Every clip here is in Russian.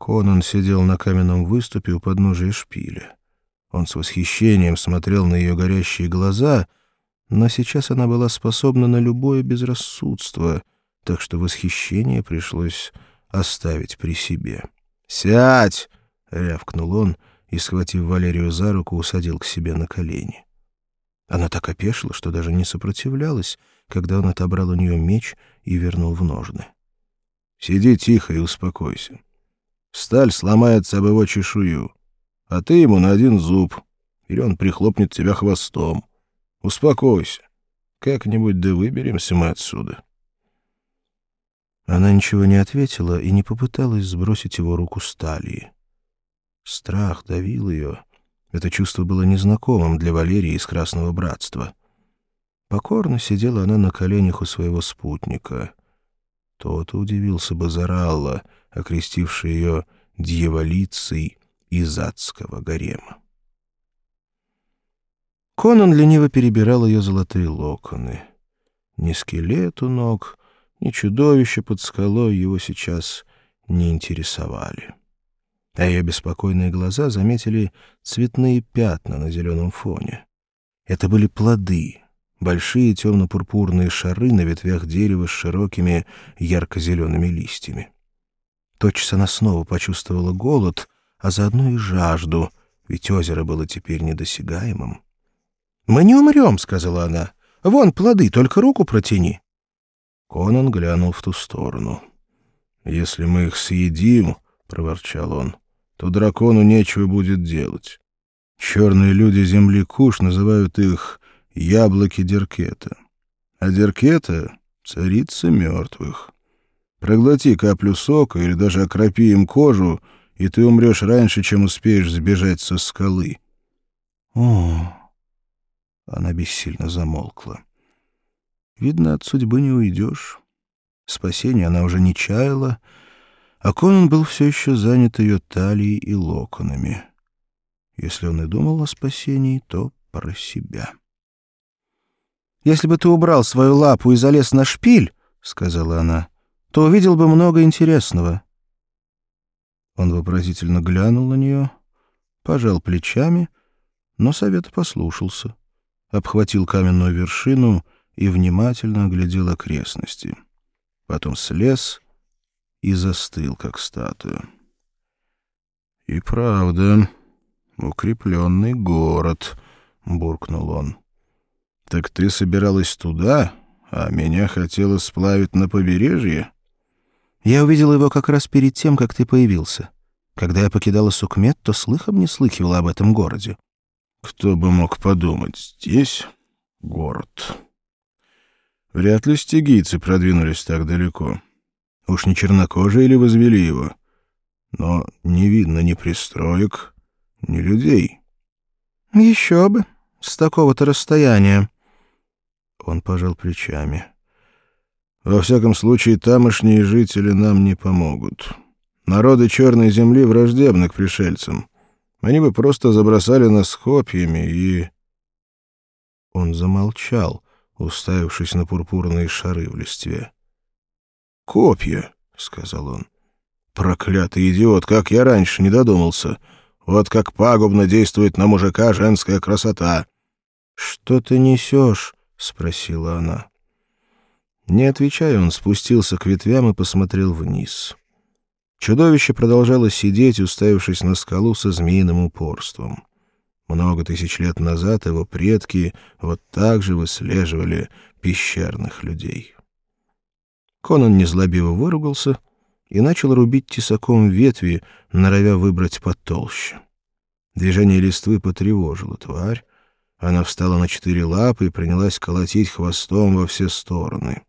Конан сидел на каменном выступе у подножия шпиля. Он с восхищением смотрел на ее горящие глаза, но сейчас она была способна на любое безрассудство, так что восхищение пришлось оставить при себе. «Сядь!» — рявкнул он и, схватив Валерию за руку, усадил к себе на колени. Она так опешила, что даже не сопротивлялась, когда он отобрал у нее меч и вернул в ножны. «Сиди тихо и успокойся. Сталь сломается об его чешую, а ты ему на один зуб, или он прихлопнет тебя хвостом. Успокойся. Как-нибудь да выберемся мы отсюда». Она ничего не ответила и не попыталась сбросить его руку с талии. Страх давил ее. Это чувство было незнакомым для Валерии из Красного Братства. Покорно сидела она на коленях у своего спутника. Тот удивился бы Заралла, окрестивший ее дьяволицей из адского гарема. Конан лениво перебирал ее золотые локоны. Ни скелет у ног, ни чудовище под скалой его сейчас не интересовали. А ее беспокойные глаза заметили цветные пятна на зеленом фоне. Это были плоды, большие темно-пурпурные шары на ветвях дерева с широкими ярко-зелеными листьями. Тотчас она снова почувствовала голод, а заодно и жажду, ведь озеро было теперь недосягаемым. «Мы не умрем», — сказала она. «Вон плоды, только руку протяни». Конан глянул в ту сторону. «Если мы их съедим, — проворчал он, — то дракону нечего будет делать. Черные люди земли Куш называют их яблоки Деркета. А Деркета — царица мертвых. Проглоти каплю сока или даже окропи им кожу, и ты умрешь раньше, чем успеешь сбежать со скалы». «О!» Она бессильно замолкла. Видно, от судьбы не уйдешь. Спасения она уже не чаяла, а Конан был все еще занят ее талией и локонами. Если он и думал о спасении, то про себя. «Если бы ты убрал свою лапу и залез на шпиль, — сказала она, — то увидел бы много интересного». Он вопросительно глянул на нее, пожал плечами, но совета послушался, обхватил каменную вершину — и внимательно оглядел окрестности. Потом слез и застыл, как статуя. «И правда, укрепленный город», — буркнул он. «Так ты собиралась туда, а меня хотела сплавить на побережье?» «Я увидела его как раз перед тем, как ты появился. Когда я покидала Сукмет, то слыхом не слыхивала об этом городе». «Кто бы мог подумать, здесь город». Вряд ли стигийцы продвинулись так далеко. Уж не чернокожие ли возвели его? Но не видно ни пристроек, ни людей. — Еще бы, с такого-то расстояния. Он пожал плечами. — Во всяком случае, тамошние жители нам не помогут. Народы Черной Земли враждебны к пришельцам. Они бы просто забросали нас копьями и... Он замолчал — уставившись на пурпурные шары в листве. «Копья», — сказал он. «Проклятый идиот, как я раньше не додумался. Вот как пагубно действует на мужика женская красота». «Что ты несешь?» — спросила она. Не отвечая, он спустился к ветвям и посмотрел вниз. Чудовище продолжало сидеть, уставившись на скалу со змеиным упорством. Много тысяч лет назад его предки вот так же выслеживали пещерных людей. Конан незлобиво выругался и начал рубить тесаком ветви, норовя выбрать потолще. Движение листвы потревожило тварь. Она встала на четыре лапы и принялась колотить хвостом во все стороны.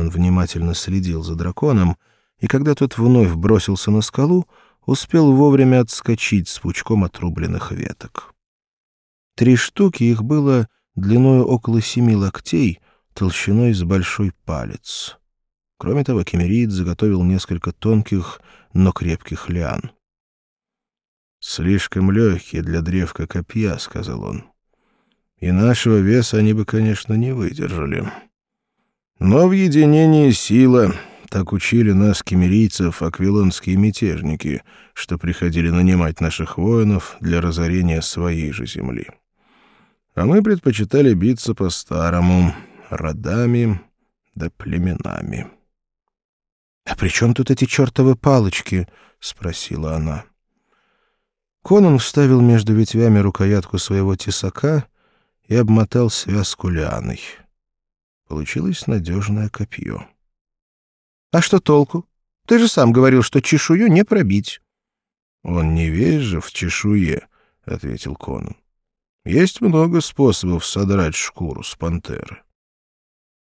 Конан внимательно следил за драконом, и когда тот вновь бросился на скалу, успел вовремя отскочить с пучком отрубленных веток. Три штуки их было длиной около семи локтей, толщиной с большой палец. Кроме того, Кемерид заготовил несколько тонких, но крепких лиан. «Слишком легкие для древка копья», — сказал он. «И нашего веса они бы, конечно, не выдержали. Но в единении сила, Так учили нас кемерийцев аквилонские мятежники, что приходили нанимать наших воинов для разорения своей же земли. А мы предпочитали биться по-старому, родами да племенами. — А при чем тут эти чертовы палочки? — спросила она. Конан вставил между ветвями рукоятку своего тесака и обмотал связку лианой. Получилось надежное копье. — А что толку? Ты же сам говорил, что чешую не пробить. — Он не весь же в чешуе, — ответил Конан. — Есть много способов содрать шкуру с пантеры.